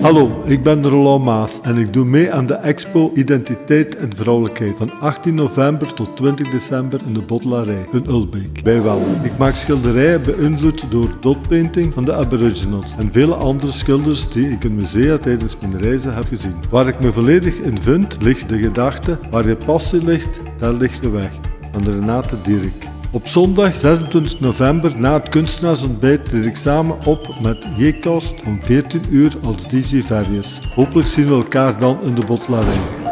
Hallo, ik ben Roland Maas en ik doe mee aan de expo Identiteit en Vrouwelijkheid van 18 november tot 20 december in de Bottelarij in Ulbeek bij Welle. Ik maak schilderijen beïnvloed door dotpainting van de Aboriginals en vele andere schilders die ik in musea tijdens mijn reizen heb gezien. Waar ik me volledig in vind, ligt de gedachte, waar je passie ligt, daar ligt de weg. Van Renate Dierik. Op zondag 26 november na het kunstenaarsontbijt treed ik samen op met J-Cast om 14 uur als DJ Various. Hopelijk zien we elkaar dan in de bottelarij.